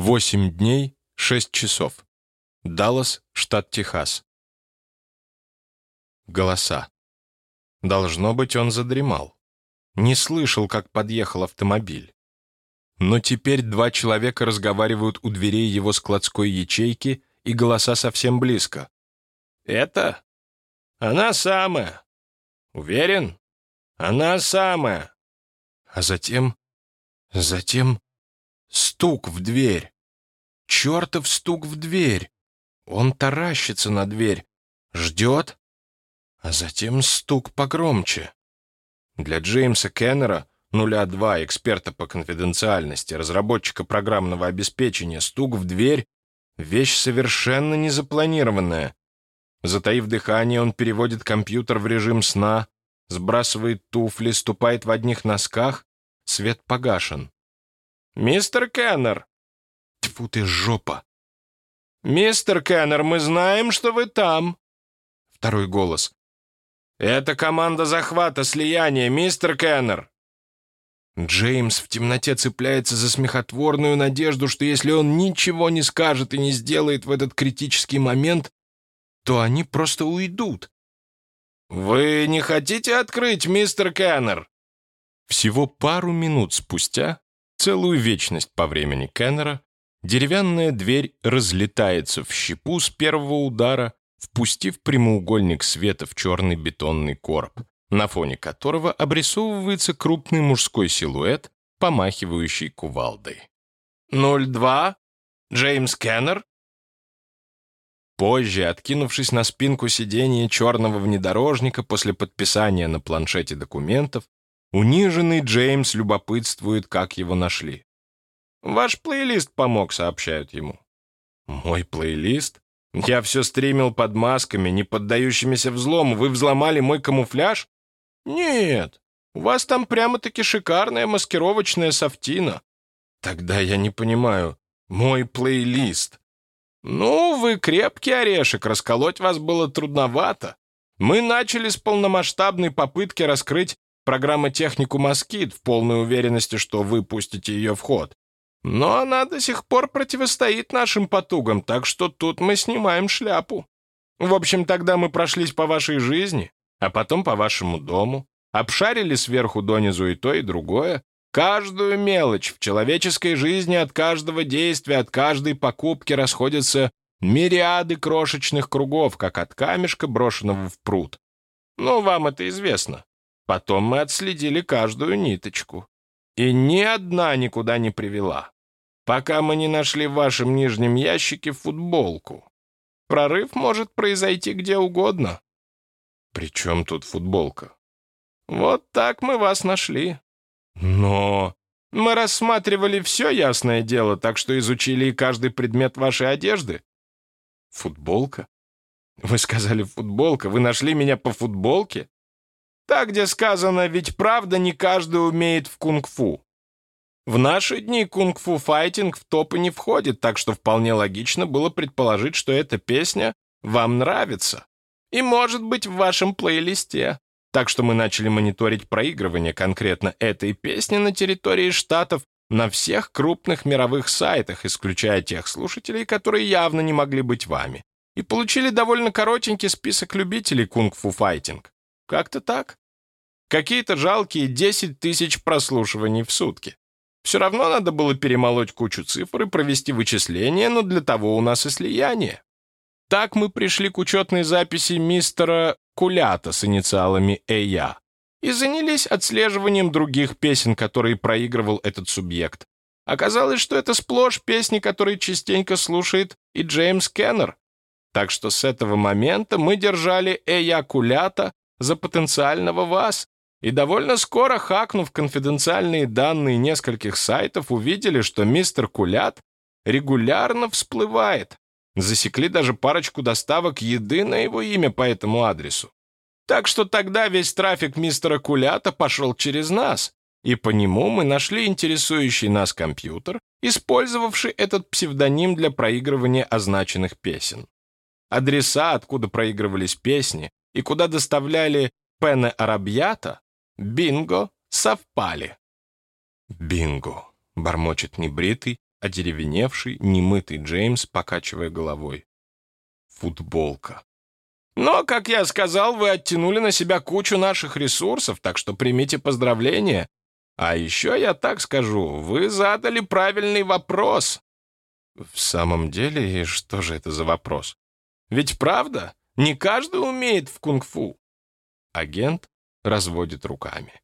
Восемь дней, шесть часов. Даллас, штат Техас. Голоса. Должно быть, он задремал. Не слышал, как подъехал автомобиль. Но теперь два человека разговаривают у дверей его складской ячейки, и голоса совсем близко. «Это? Она самая. Уверен? Она самая». А затем... Затем стук в дверь. Чертов стук в дверь. Он таращится на дверь, ждет, а затем стук погромче. Для Джеймса Кеннера, нуля два эксперта по конфиденциальности, разработчика программного обеспечения, стук в дверь — вещь совершенно незапланированная. Затаив дыхание, он переводит компьютер в режим сна, сбрасывает туфли, ступает в одних носках, свет погашен. «Мистер Кеннер!» Тьфу ты, жопа! «Мистер Кеннер, мы знаем, что вы там!» Второй голос. «Это команда захвата, слияния, мистер Кеннер!» Джеймс в темноте цепляется за смехотворную надежду, что если он ничего не скажет и не сделает в этот критический момент, то они просто уйдут. «Вы не хотите открыть, мистер Кеннер?» Всего пару минут спустя, целую вечность по времени Кеннера, деревянная дверь разлетается в щепу с первого удара, впустив прямоугольник света в черный бетонный короб, на фоне которого обрисовывается крупный мужской силуэт, помахивающий кувалдой. «02? Джеймс Кеннер?» Позже, откинувшись на спинку сиденья черного внедорожника после подписания на планшете документов, униженный Джеймс любопытствует, как его нашли. «Ваш плейлист помог», — сообщают ему. «Мой плейлист? Я все стримил под масками, не поддающимися взлому. Вы взломали мой камуфляж?» «Нет, у вас там прямо-таки шикарная маскировочная софтина». «Тогда я не понимаю. Мой плейлист. «Ну, вы крепкий орешек, расколоть вас было трудновато. Мы начали с полномасштабной попытки раскрыть программотехнику «Москит» в полной уверенности, что вы пустите ее в ход. Но она до сих пор противостоит нашим потугам, так что тут мы снимаем шляпу. В общем, тогда мы прошлись по вашей жизни, а потом по вашему дому, обшарили сверху донизу и то, и другое, Каждую мелочь в человеческой жизни от каждого действия, от каждой покупки расходятся мириады крошечных кругов, как от камешка, брошенного в пруд. Ну, вам это известно. Потом мы отследили каждую ниточку. И ни одна никуда не привела. Пока мы не нашли в вашем нижнем ящике футболку. Прорыв может произойти где угодно. При чем тут футболка? Вот так мы вас нашли. Но мы рассматривали все, ясное дело, так что изучили и каждый предмет вашей одежды. Футболка? Вы сказали футболка, вы нашли меня по футболке? Так, где сказано, ведь правда не каждый умеет в кунг-фу. В наши дни кунг-фу файтинг в топы не входит, так что вполне логично было предположить, что эта песня вам нравится. И может быть в вашем плейлисте. Так что мы начали мониторить проигрывание конкретно этой песни на территории Штатов на всех крупных мировых сайтах, исключая тех слушателей, которые явно не могли быть вами, и получили довольно коротенький список любителей кунг-фу файтинг. Как-то так. Какие-то жалкие 10 тысяч прослушиваний в сутки. Все равно надо было перемолоть кучу цифр и провести вычисления, но для того у нас и слияние. Так мы пришли к учетной записи мистера Кулята с инициалами «Эя» и занялись отслеживанием других песен, которые проигрывал этот субъект. Оказалось, что это сплошь песни, которые частенько слушает и Джеймс Кеннер. Так что с этого момента мы держали Эя Кулята за потенциального вас, и довольно скоро, хакнув конфиденциальные данные нескольких сайтов, увидели, что мистер Кулят регулярно всплывает Засекли даже парочку доставок еды на его имя по этому адресу. Так что тогда весь трафик мистера Кулята пошел через нас, и по нему мы нашли интересующий нас компьютер, использовавший этот псевдоним для проигрывания означенных песен. Адреса, откуда проигрывались песни и куда доставляли пене арабьята, бинго, совпали. «Бинго», — бормочет небритый, одеревеневший, немытый Джеймс, покачивая головой. Футболка. Но, как я сказал, вы оттянули на себя кучу наших ресурсов, так что примите поздравления. А еще я так скажу, вы задали правильный вопрос. В самом деле, и что же это за вопрос? Ведь правда, не каждый умеет в кунг-фу. Агент разводит руками.